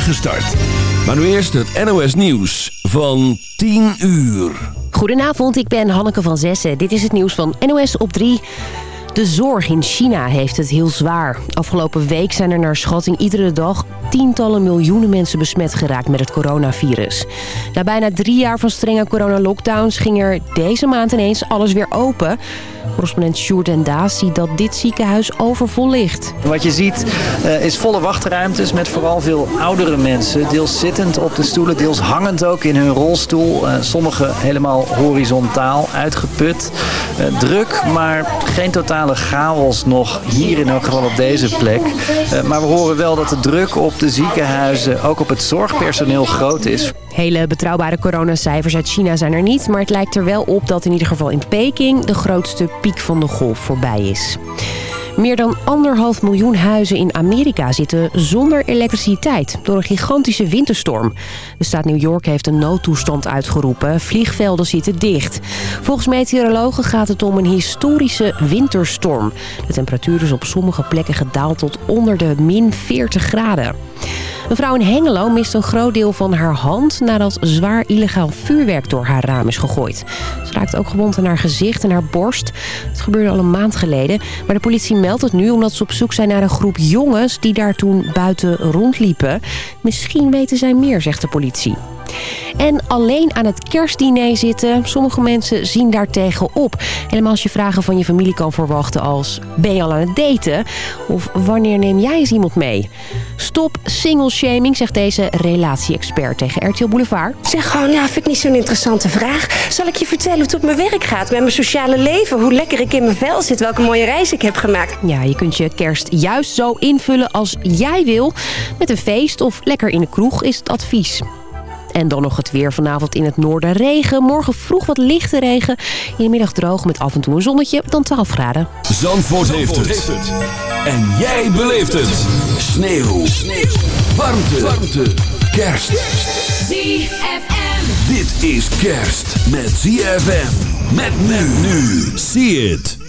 start. Maar nu eerst het NOS Nieuws van 10 uur. Goedenavond, ik ben Hanneke van Zessen. Dit is het nieuws van NOS op 3. De zorg in China heeft het heel zwaar. Afgelopen week zijn er naar schatting iedere dag tientallen miljoenen mensen besmet geraakt met het coronavirus. Na bijna drie jaar van strenge coronalockdowns ging er deze maand ineens alles weer open. Correspondent Sjoerd en Daas ziet dat dit ziekenhuis overvol ligt. Wat je ziet uh, is volle wachtruimtes met vooral veel oudere mensen. Deels zittend op de stoelen, deels hangend ook in hun rolstoel. Uh, sommigen helemaal horizontaal, uitgeput. Uh, druk, maar geen totale chaos nog hier in elk geval op deze plek. maar we horen wel dat de druk op de ziekenhuizen, ook op het zorgpersoneel groot is. Hele betrouwbare coronacijfers uit China zijn er niet... maar het lijkt er wel op dat in ieder geval in Peking de grootste piek van de golf voorbij is. Meer dan anderhalf miljoen huizen in Amerika zitten zonder elektriciteit door een gigantische winterstorm. De staat New York heeft een noodtoestand uitgeroepen. Vliegvelden zitten dicht. Volgens meteorologen gaat het om een historische winterstorm. De temperatuur is op sommige plekken gedaald tot onder de min 40 graden. Een vrouw in Hengelo mist een groot deel van haar hand... nadat zwaar illegaal vuurwerk door haar raam is gegooid. Ze raakt ook gewond aan haar gezicht en haar borst. Het gebeurde al een maand geleden. Maar de politie meldt het nu omdat ze op zoek zijn naar een groep jongens... die daar toen buiten rondliepen. Misschien weten zij meer, zegt de politie. En alleen aan het kerstdiner zitten. Sommige mensen zien daar tegenop. Helemaal als je vragen van je familie kan verwachten als... ben je al aan het daten? Of wanneer neem jij eens iemand mee? Stop single shaming, zegt deze relatie-expert tegen RTL Boulevard. Zeg gewoon, ja, vind ik niet zo'n interessante vraag. Zal ik je vertellen hoe het op mijn werk gaat? Met mijn sociale leven, hoe lekker ik in mijn vel zit, welke mooie reis ik heb gemaakt. Ja, je kunt je kerst juist zo invullen als jij wil. Met een feest of lekker in de kroeg is het advies. En dan nog het weer vanavond in het noorden regen. Morgen vroeg wat lichte regen. In de middag droog met af en toe een zonnetje. Dan 12 graden. Zandvoort, Zandvoort heeft, het. En jij beleeft het. Sneeuw. Sneeuw. Warmte. Warmte. Kerst. ZFM. Dit is kerst met ZFM. Met men nu. See it.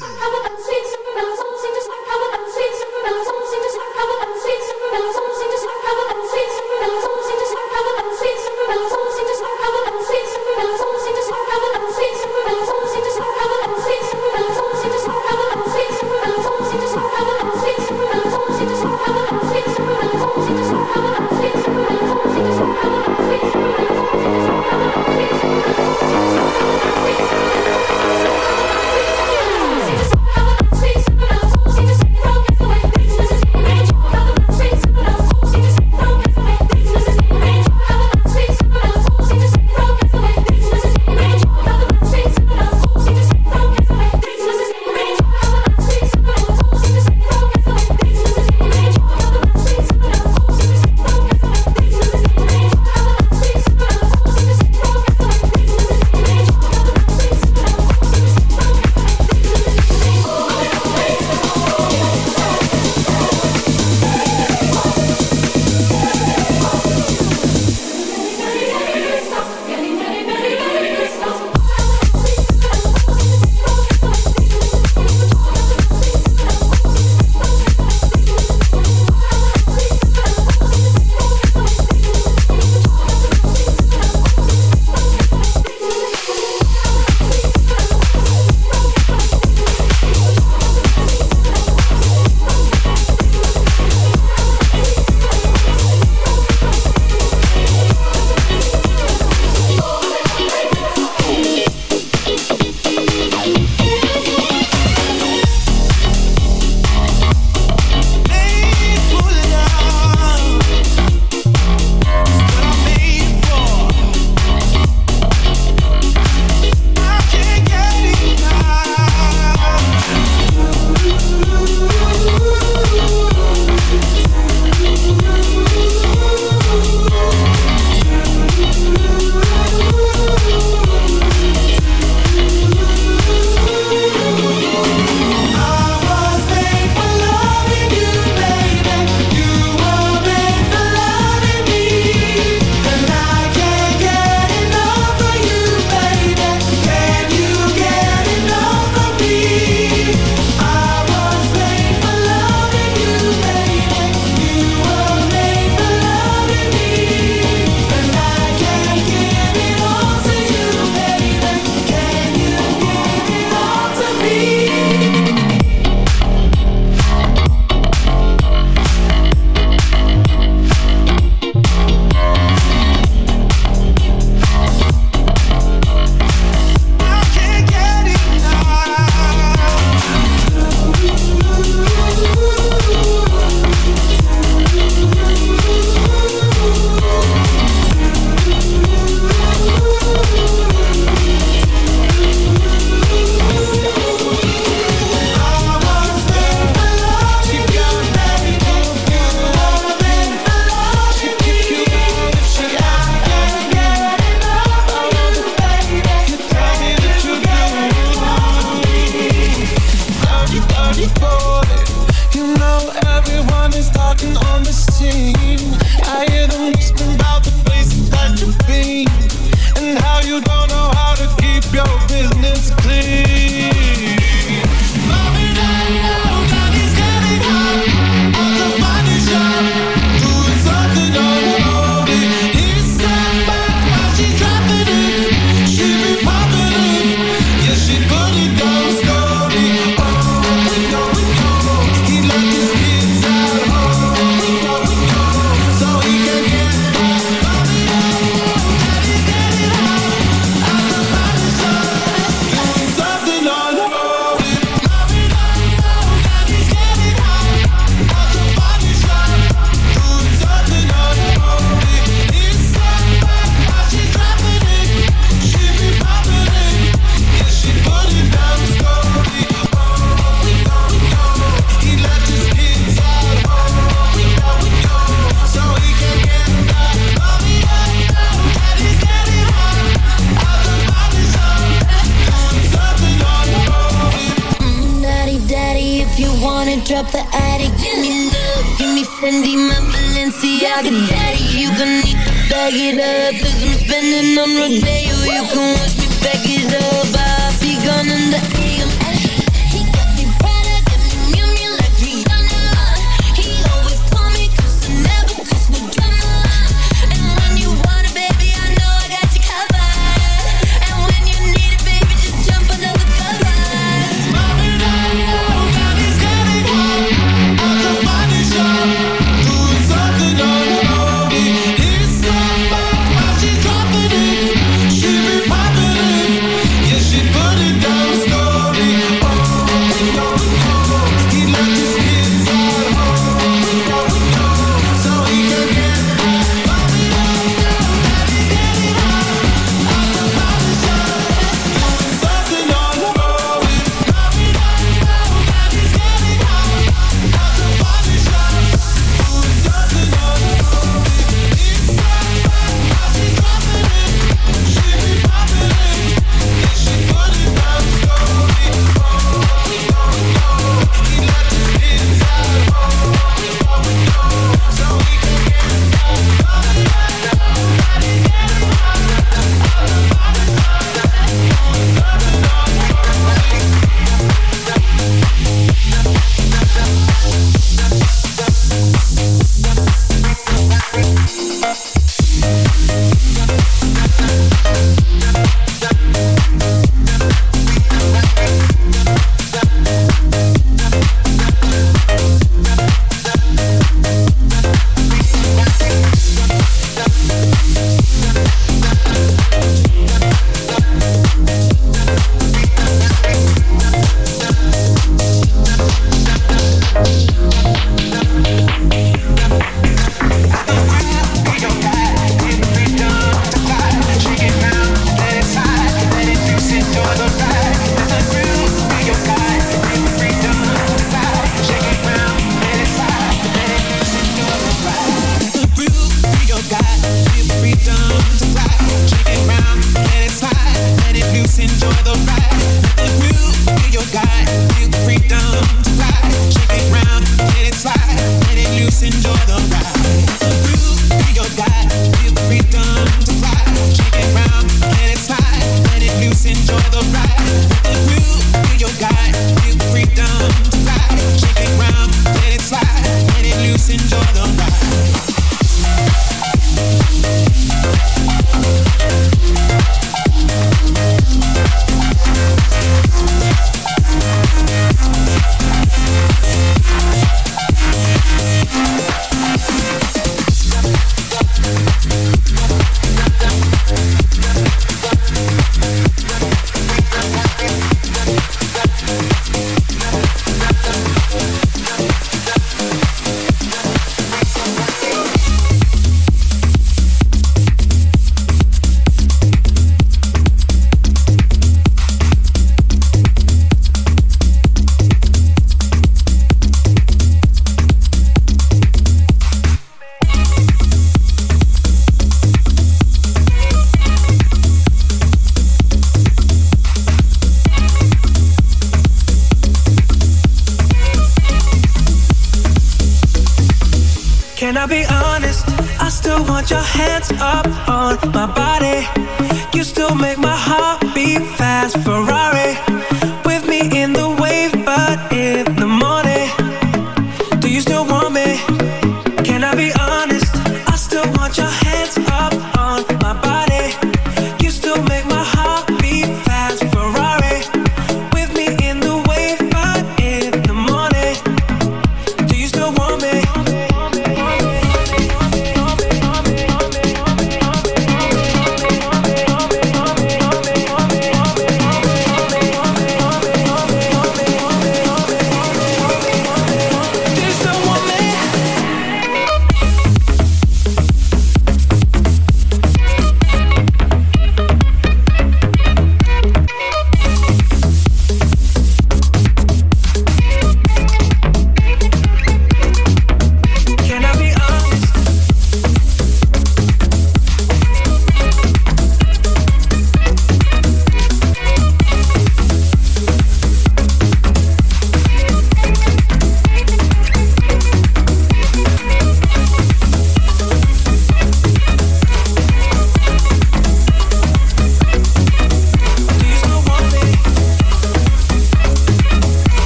want your help.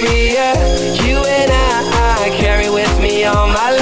yeah. You and I, I carry with me all my life.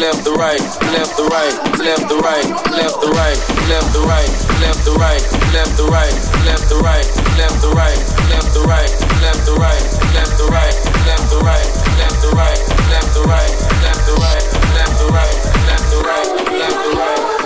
left the right, left the right, left the right, left the right, left the right, left the right, left the right, left the right, left the right, left the right, left the right, left the right, left the right, left the right, left the right, left the right, left the right, left the right, left the right, left the right.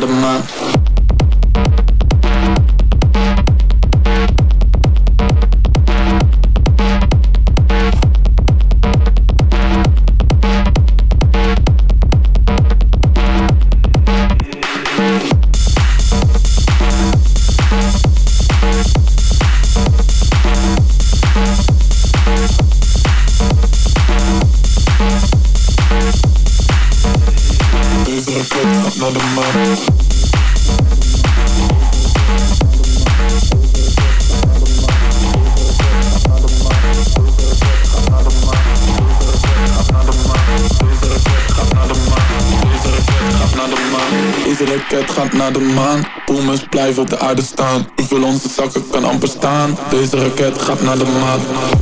Raket gaat raket gaat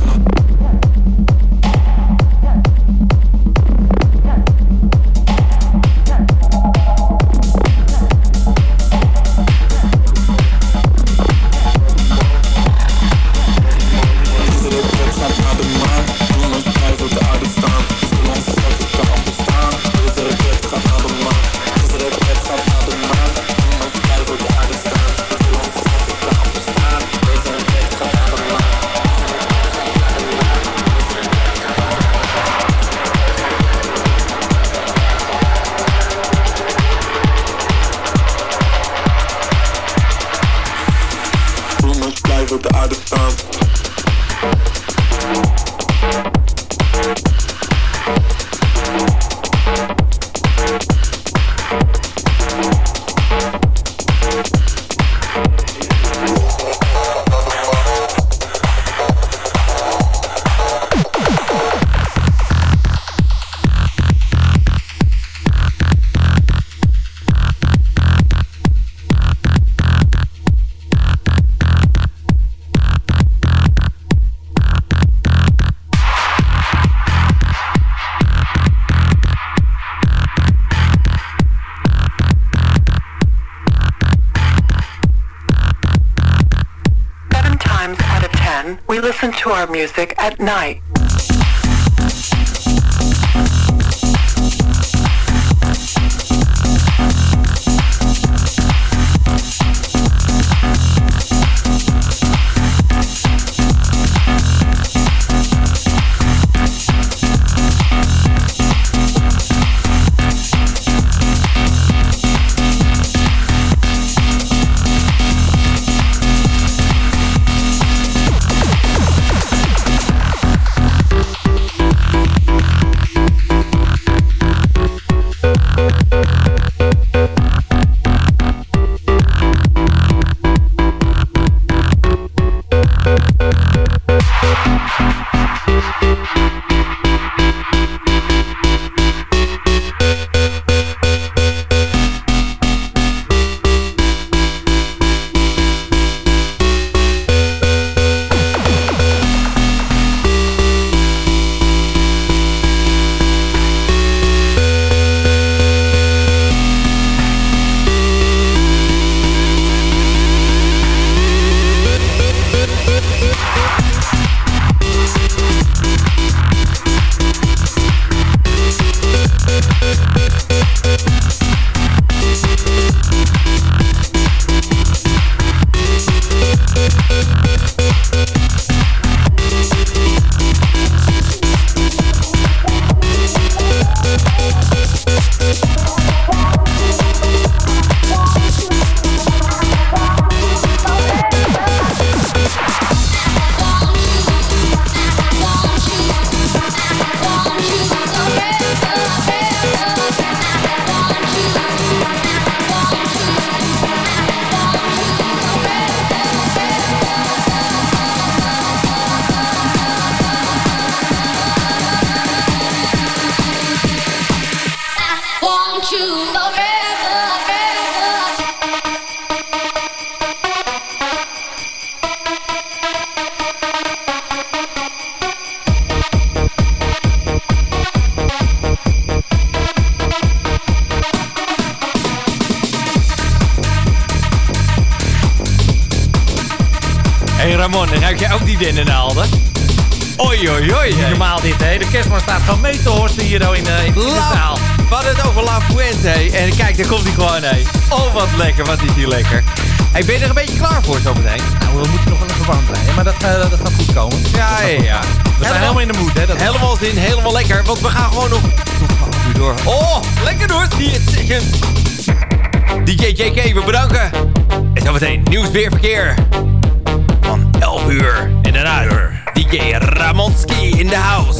Oh, wat lekker. Wat is hier lekker. Hey, ben je er een beetje klaar voor zometeen? Nou, we moeten nog wel even warm blijven, maar dat, eh, dat gaat goed komen. Ja, ja, ja. We zijn helemaal in de mood, hè. Dat Helemaal zin, helemaal lekker. Want we gaan gewoon nog nog 12 uur door. Oh, lekker door. Die. DJ JK, we bedanken. En zometeen nieuws weer verkeer. Van 11 uur. En daarna DJ Ramonski in de house.